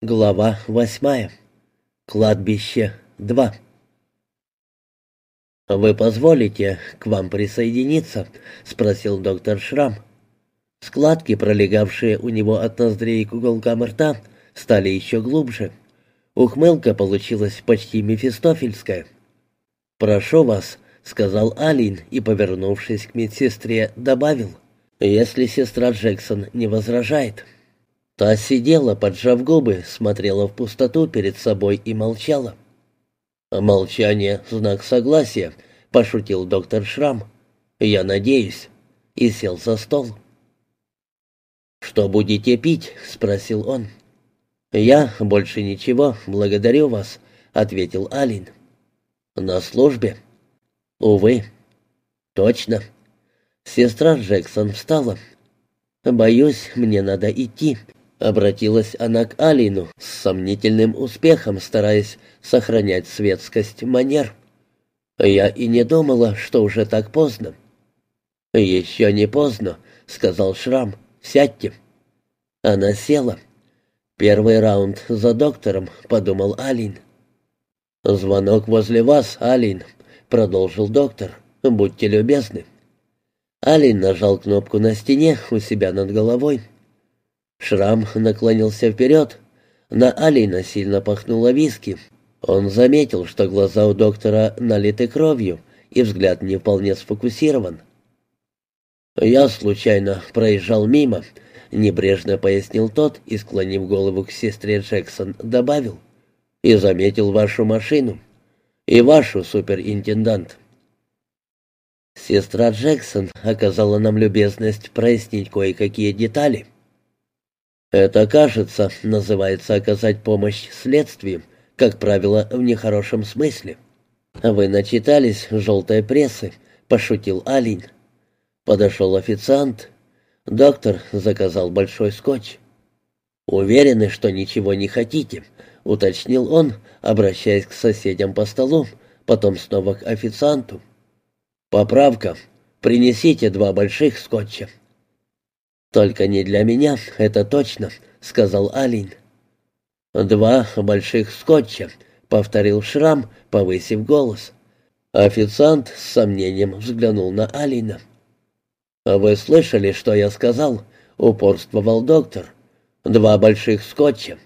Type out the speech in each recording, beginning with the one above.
Глава восьмая. Кладбище 2. «Вы позволите к вам присоединиться?» — спросил доктор Шрам. Складки, пролегавшие у него от ноздрей к уголкам рта, стали еще глубже. Ухмылка получилась почти мефистофельская. «Прошу вас», — сказал Алин и, повернувшись к медсестре, добавил, «если сестра Джексон не возражает». Та сидела, поджав губы, смотрела в пустоту перед собой и молчала. «Молчание — знак согласия», — пошутил доктор Шрам. «Я надеюсь». И сел за стол. «Что будете пить?» — спросил он. «Я больше ничего, благодарю вас», — ответил Алин. «На службе?» «Увы». «Точно». Сестра Джексон встала. «Боюсь, мне надо идти», Обратилась она к Алину с сомнительным успехом, стараясь сохранять светскость манер. «Я и не думала, что уже так поздно». «Еще не поздно», — сказал Шрам. «Сядьте». Она села. «Первый раунд за доктором», — подумал Алин. «Звонок возле вас, Алин», — продолжил доктор. «Будьте любезны». Алин нажал кнопку на стене у себя над головой. Шрам наклонился вперед. На Алина сильно пахнуло виски. Он заметил, что глаза у доктора налиты кровью, и взгляд не вполне сфокусирован. «Я случайно проезжал мимо», — небрежно пояснил тот и, склонив голову к сестре Джексон, добавил. «И заметил вашу машину. И вашу, суперинтендант». Сестра Джексон оказала нам любезность прояснить кое-какие детали. Это, кажется, называется оказать помощь следствию, как правило, в нехорошем смысле. Вы начитались желтой прессы, пошутил Алин. Подошел официант. Доктор заказал большой скотч. «Уверены, что ничего не хотите», — уточнил он, обращаясь к соседям по столу, потом снова к официанту. «Поправка. Принесите два больших скотча». «Только не для меня, это точно», — сказал Алин. «Два больших скотча», — повторил Шрам, повысив голос. Официант с сомнением взглянул на Алина. «Вы слышали, что я сказал?» — упорствовал доктор. «Два больших скотча».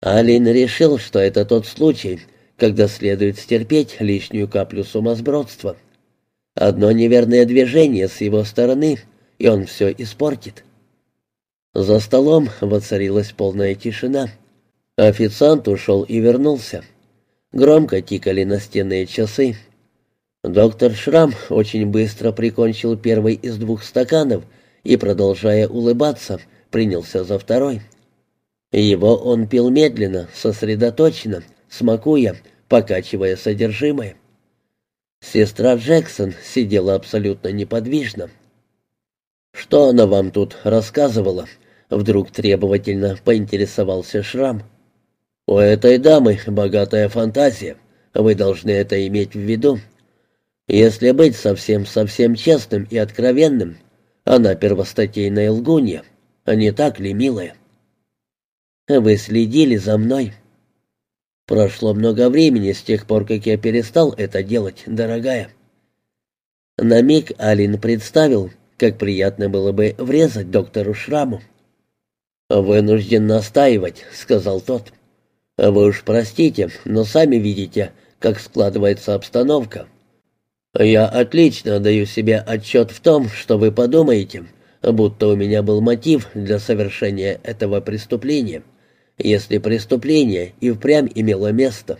Алин решил, что это тот случай, когда следует стерпеть лишнюю каплю сумасбродства. Одно неверное движение с его стороны — и он все испортит. За столом воцарилась полная тишина. Официант ушел и вернулся. Громко тикали настенные часы. Доктор Шрам очень быстро прикончил первый из двух стаканов и, продолжая улыбаться, принялся за второй. Его он пил медленно, сосредоточенно, смакуя, покачивая содержимое. Сестра Джексон сидела абсолютно неподвижно. «Что она вам тут рассказывала?» Вдруг требовательно поинтересовался Шрам. «У этой дамы богатая фантазия. Вы должны это иметь в виду. Если быть совсем-совсем честным и откровенным, она первостатейная лгунья. А не так ли, милая?» «Вы следили за мной?» «Прошло много времени с тех пор, как я перестал это делать, дорогая». На миг Алин представил, как приятно было бы врезать доктору Шраму. «Вынужден настаивать», — сказал тот. «Вы уж простите, но сами видите, как складывается обстановка. Я отлично даю себе отчет в том, что вы подумаете, будто у меня был мотив для совершения этого преступления, если преступление и впрямь имело место.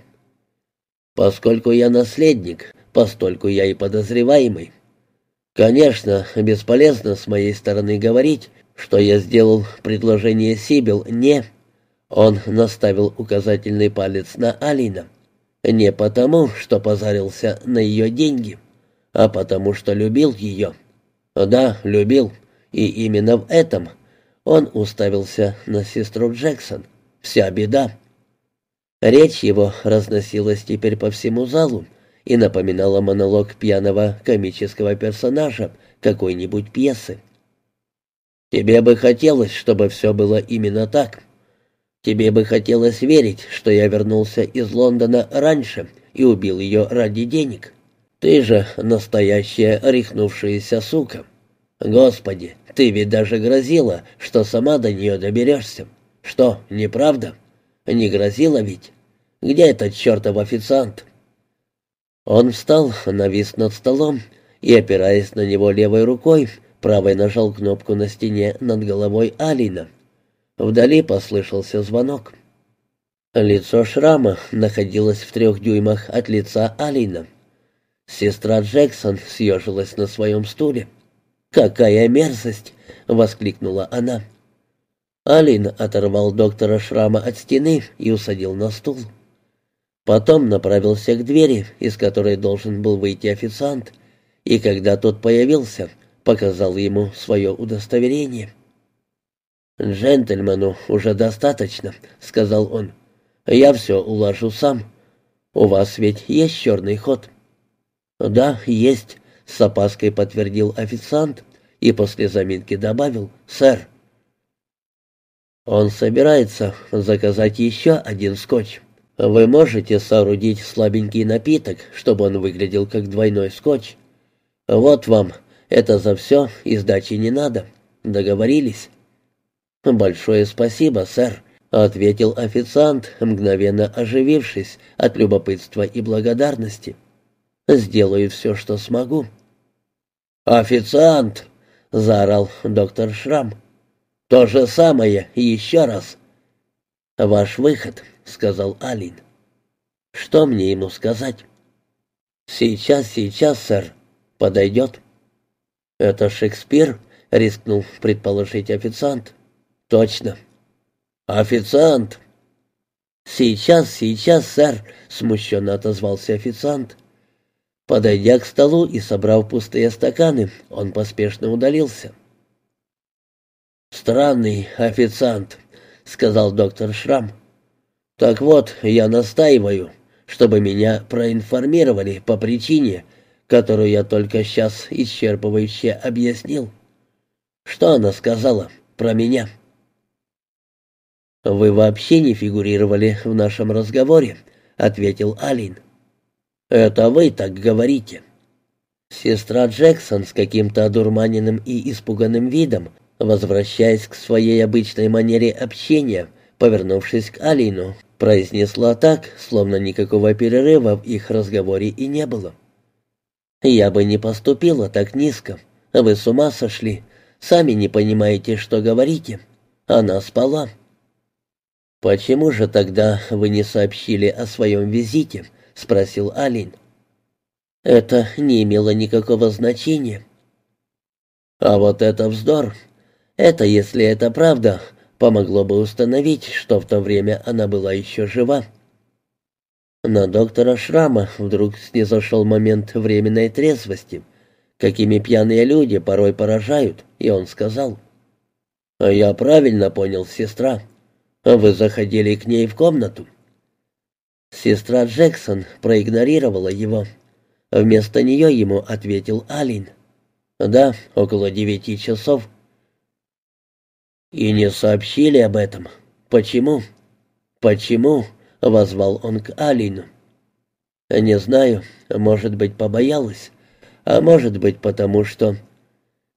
Поскольку я наследник, постольку я и подозреваемый». Конечно, бесполезно с моей стороны говорить, что я сделал предложение Сибил не... Он наставил указательный палец на Алина. Не потому, что позарился на ее деньги, а потому, что любил ее. Да, любил. И именно в этом он уставился на сестру Джексон. Вся беда. Речь его разносилась теперь по всему залу, и напоминала монолог пьяного комического персонажа какой-нибудь пьесы. «Тебе бы хотелось, чтобы все было именно так. Тебе бы хотелось верить, что я вернулся из Лондона раньше и убил ее ради денег. Ты же настоящая рехнувшаяся сука. Господи, ты ведь даже грозила, что сама до нее доберешься. Что, неправда? Не грозила ведь? Где этот чертов официант?» Он встал, навис над столом и, опираясь на него левой рукой, правой нажал кнопку на стене над головой Алина. Вдали послышался звонок. Лицо шрама находилось в трех дюймах от лица Алина. Сестра Джексон съежилась на своем стуле. «Какая мерзость!» — воскликнула она. Алин оторвал доктора Шрама от стены и усадил на стул. Потом направился к двери, из которой должен был выйти официант, и когда тот появился, показал ему свое удостоверение. «Джентльмену уже достаточно», — сказал он. «Я все уложу сам. У вас ведь есть черный ход?» «Да, есть», — с опаской подтвердил официант и после заминки добавил «Сэр». «Он собирается заказать еще один скотч». Вы можете соорудить слабенький напиток, чтобы он выглядел как двойной скотч. Вот вам, это за все, и сдачи не надо. Договорились? Большое спасибо, сэр, ответил официант, мгновенно оживившись от любопытства и благодарности. Сделаю все, что смогу. Официант, заорал доктор Шрам. То же самое еще раз. Ваш выход. — сказал Алин. «Что мне ему сказать?» «Сейчас, сейчас, сэр. Подойдет». «Это Шекспир?» — рискнул предположить официант. «Точно». «Официант!» «Сейчас, сейчас, сэр», — смущенно отозвался официант. Подойдя к столу и собрав пустые стаканы, он поспешно удалился. «Странный официант», — сказал доктор Шрам. Так вот, я настаиваю, чтобы меня проинформировали по причине, которую я только сейчас исчерпывающе объяснил. Что она сказала про меня? «Вы вообще не фигурировали в нашем разговоре», — ответил Алин. «Это вы так говорите». Сестра Джексон с каким-то одурманенным и испуганным видом, возвращаясь к своей обычной манере общения, повернувшись к Алину, произнесла так, словно никакого перерыва в их разговоре и не было. «Я бы не поступила так низко. Вы с ума сошли. Сами не понимаете, что говорите. Она спала». «Почему же тогда вы не сообщили о своем визите?» — спросил Алин. «Это не имело никакого значения». «А вот это вздор. Это, если это правда, помогло бы установить, что в то время она была еще жива. На доктора Шрама вдруг снизошел момент временной трезвости, какими пьяные люди порой поражают, и он сказал, «А «Я правильно понял, сестра. Вы заходили к ней в комнату». Сестра Джексон проигнорировала его. Вместо нее ему ответил Алин. «Да, около девяти часов». «И не сообщили об этом. Почему?» «Почему?» — возвал он к Алину. «Не знаю. Может быть, побоялась. А может быть, потому что...»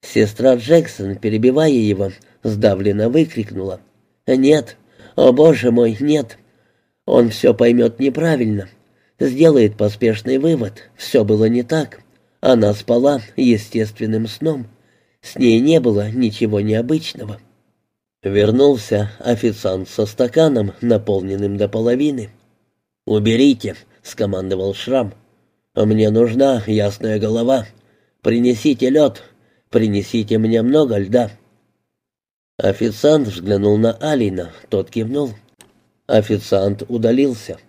Сестра Джексон, перебивая его, сдавленно выкрикнула. «Нет! О, боже мой, нет! Он все поймет неправильно. Сделает поспешный вывод. Все было не так. Она спала естественным сном. С ней не было ничего необычного». Вернулся официант со стаканом, наполненным до половины. «Уберите», — скомандовал Шрам. «Мне нужна ясная голова. Принесите лед. Принесите мне много льда». Официант взглянул на Алина, тот кивнул. Официант удалился.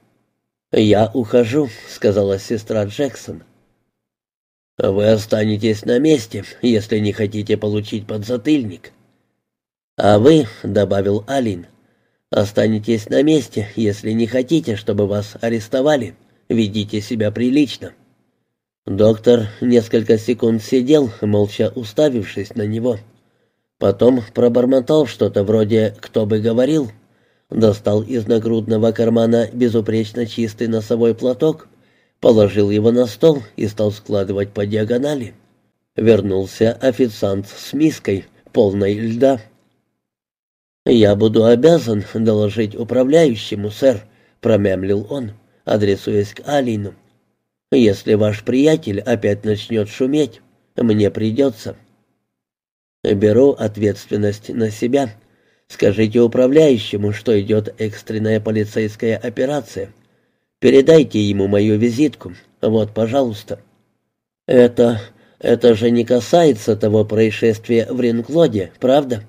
«Я ухожу», — сказала сестра Джексон. «Вы останетесь на месте, если не хотите получить подзатыльник». «А вы», — добавил Алин, — «останетесь на месте, если не хотите, чтобы вас арестовали. Ведите себя прилично». Доктор несколько секунд сидел, молча уставившись на него. Потом пробормотал что-то вроде «кто бы говорил», достал из нагрудного кармана безупречно чистый носовой платок, положил его на стол и стал складывать по диагонали. Вернулся официант с миской, полной льда. «Я буду обязан доложить управляющему, сэр», — промямлил он, адресуясь к Алину. «Если ваш приятель опять начнет шуметь, мне придется». «Беру ответственность на себя», Скажите управляющему, что идет экстренная полицейская операция. Передайте ему мою визитку. Вот, пожалуйста. Это... это же не касается того происшествия в Ринклоде, правда?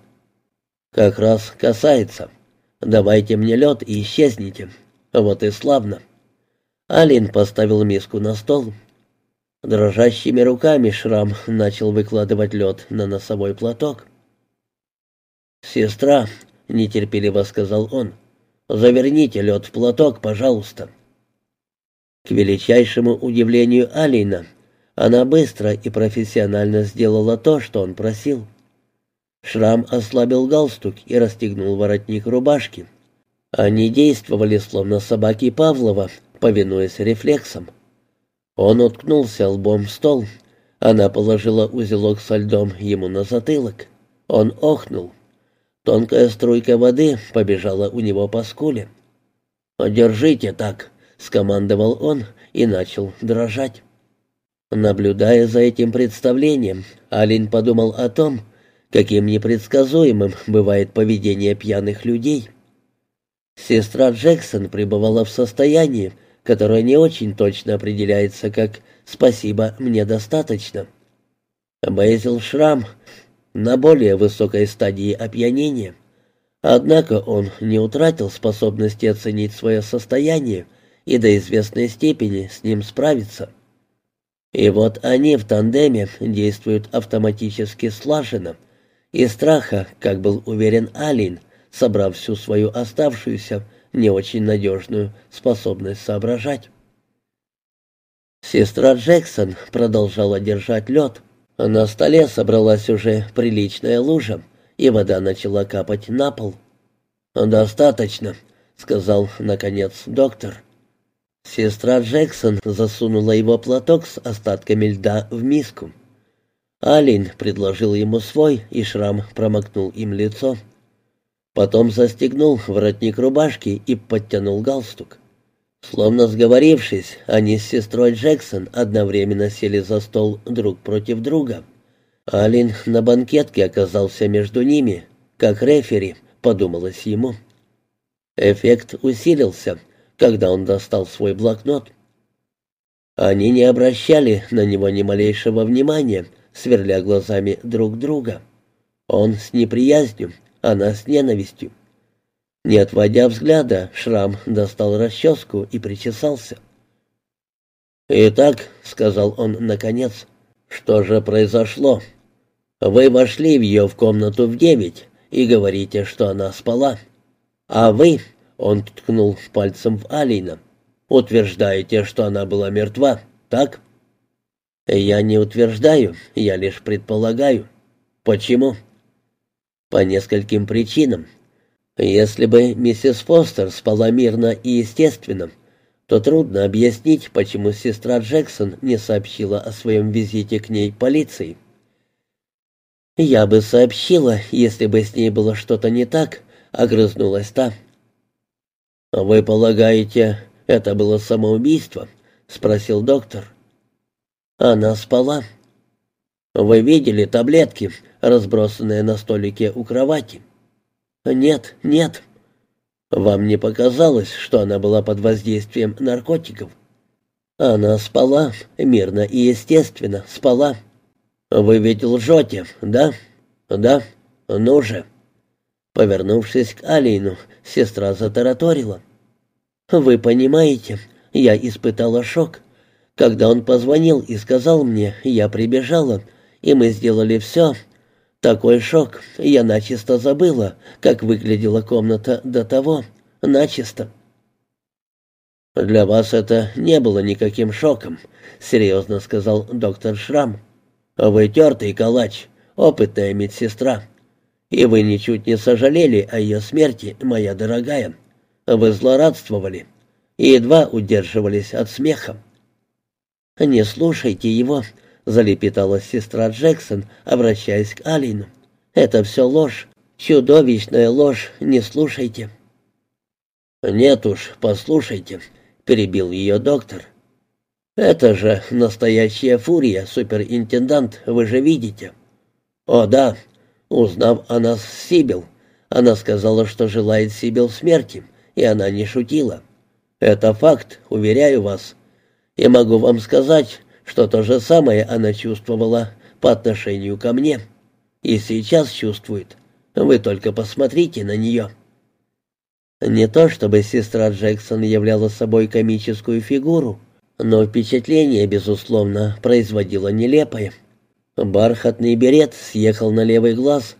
Как раз касается. Давайте мне лед и исчезните. Вот и славно. Алин поставил миску на стол. Дрожащими руками Шрам начал выкладывать лед на носовой платок. «Сестра», — нетерпеливо сказал он, — «заверните лед в платок, пожалуйста». К величайшему удивлению Алина, она быстро и профессионально сделала то, что он просил. Шрам ослабил галстук и расстегнул воротник рубашки. Они действовали словно собаки Павлова, повинуясь рефлексам. Он уткнулся лбом в стол. Она положила узелок со льдом ему на затылок. Он охнул. Тонкая струйка воды побежала у него по скуле. «Держите так», — скомандовал он и начал дрожать. Наблюдая за этим представлением, Алин подумал о том, каким непредсказуемым бывает поведение пьяных людей. Сестра Джексон пребывала в состоянии, которое не очень точно определяется как «спасибо, мне достаточно». Бейзил Шрам на более высокой стадии опьянения. Однако он не утратил способности оценить свое состояние и до известной степени с ним справиться. И вот они в тандеме действуют автоматически слаженно, и страха, как был уверен Алин, собрав всю свою оставшуюся, не очень надежную способность соображать. Сестра Джексон продолжала держать лед, на столе собралась уже приличная лужа, и вода начала капать на пол. «Достаточно», — сказал, наконец, доктор. Сестра Джексон засунула его платок с остатками льда в миску. Алин предложил ему свой, и шрам промокнул им лицо. Потом застегнул воротник рубашки и подтянул галстук. Словно сговорившись, они с сестрой Джексон одновременно сели за стол друг против друга. Алин на банкетке оказался между ними, как рефери, подумалось ему. Эффект усилился, когда он достал свой блокнот. Они не обращали на него ни малейшего внимания, сверля глазами друг друга. Он с неприязнью, она с ненавистью. Не отводя взгляда, Шрам достал расческу и причесался. «Итак», — сказал он наконец, — «что же произошло? Вы вошли в ее в комнату в девять и говорите, что она спала. А вы, — он ткнул пальцем в Алина, — утверждаете, что она была мертва, так?» «Я не утверждаю, я лишь предполагаю. Почему?» «По нескольким причинам. Если бы миссис Фостер спала мирно и естественно, то трудно объяснить, почему сестра Джексон не сообщила о своем визите к ней полиции. «Я бы сообщила, если бы с ней было что-то не так», — огрызнулась та. «Вы полагаете, это было самоубийство?» — спросил доктор. Она спала. «Вы видели таблетки, разбросанные на столике у кровати?» «Нет, нет». «Вам не показалось, что она была под воздействием наркотиков?» «Она спала, мирно и естественно, спала». «Вы ведь лжете, да?» «Да. Ну же». Повернувшись к Алину, сестра затараторила. «Вы понимаете, я испытала шок. Когда он позвонил и сказал мне, я прибежала, и мы сделали все, такой шок. Я начисто забыла, как выглядела комната до того. Начисто. «Для вас это не было никаким шоком», — серьезно сказал доктор Шрам. «Вы тертый калач, опытная медсестра. И вы ничуть не сожалели о ее смерти, моя дорогая. Вы злорадствовали и едва удерживались от смеха. «Не слушайте его», — залепетала сестра Джексон, обращаясь к Алину. «Это все ложь, чудовищная ложь, не слушайте». «Нет уж, послушайте», — перебил ее доктор. «Это же настоящая фурия, суперинтендант, вы же видите». «О да, узнав о нас Сибил, она сказала, что желает Сибил смерти, и она не шутила. Это факт, уверяю вас. И могу вам сказать, что то же самое она чувствовала по отношению ко мне. И сейчас чувствует. Вы только посмотрите на нее». Не то чтобы сестра Джексон являла собой комическую фигуру, но впечатление, безусловно, производило нелепое. Бархатный берет съехал на левый глаз,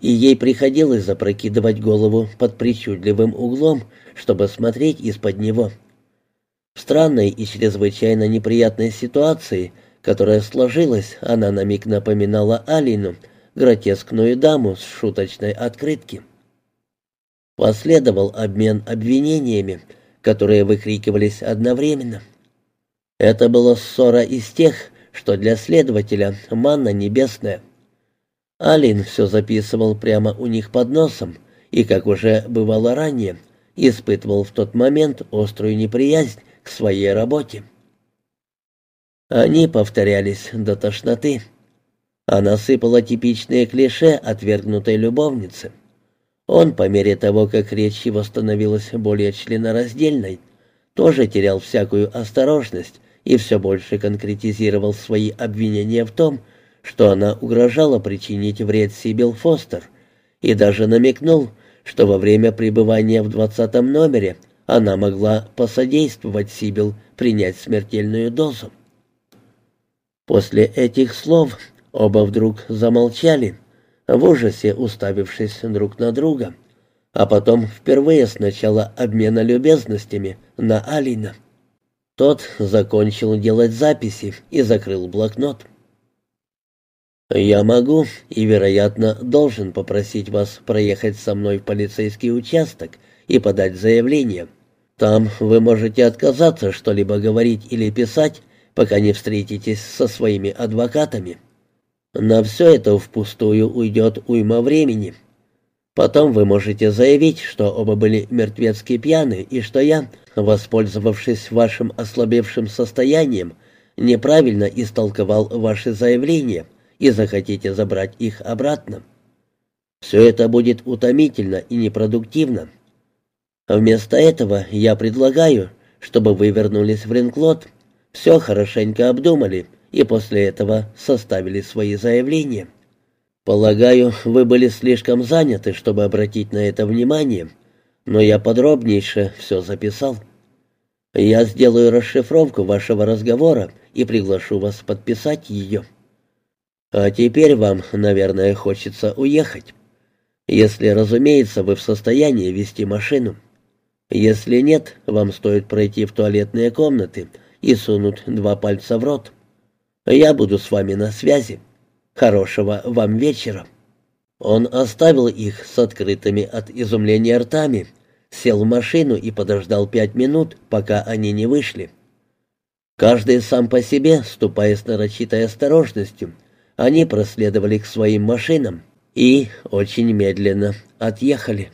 и ей приходилось запрокидывать голову под причудливым углом, чтобы смотреть из-под него. В странной и чрезвычайно неприятной ситуации, которая сложилась, она на миг напоминала Алину, гротескную даму с шуточной открытки. Последовал обмен обвинениями, которые выкрикивались одновременно. Это была ссора из тех, что для следователя манна небесная. Алин все записывал прямо у них под носом, и, как уже бывало ранее, испытывал в тот момент острую неприязнь к своей работе. Они повторялись до тошноты. Она сыпала типичные клише отвергнутой любовницы — он, по мере того, как речь его становилась более членораздельной, тоже терял всякую осторожность и все больше конкретизировал свои обвинения в том, что она угрожала причинить вред Сибил Фостер, и даже намекнул, что во время пребывания в двадцатом номере она могла посодействовать Сибил принять смертельную дозу. После этих слов оба вдруг замолчали, в ужасе уставившись друг на друга, а потом впервые с начала обмена любезностями на Алина. Тот закончил делать записи и закрыл блокнот. «Я могу и, вероятно, должен попросить вас проехать со мной в полицейский участок и подать заявление. Там вы можете отказаться что-либо говорить или писать, пока не встретитесь со своими адвокатами. На все это впустую уйдет уйма времени. Потом вы можете заявить, что оба были мертвецки пьяны, и что я, воспользовавшись вашим ослабевшим состоянием, неправильно истолковал ваши заявления и захотите забрать их обратно. Все это будет утомительно и непродуктивно. Вместо этого я предлагаю, чтобы вы вернулись в Ренклот, все хорошенько обдумали и после этого составили свои заявления. Полагаю, вы были слишком заняты, чтобы обратить на это внимание, но я подробнейше все записал. Я сделаю расшифровку вашего разговора и приглашу вас подписать ее. А теперь вам, наверное, хочется уехать. Если, разумеется, вы в состоянии вести машину. Если нет, вам стоит пройти в туалетные комнаты и сунуть два пальца в рот. Я буду с вами на связи. Хорошего вам вечера». Он оставил их с открытыми от изумления ртами, сел в машину и подождал пять минут, пока они не вышли. Каждый сам по себе, ступая с нарочитой осторожностью, они проследовали к своим машинам и очень медленно отъехали.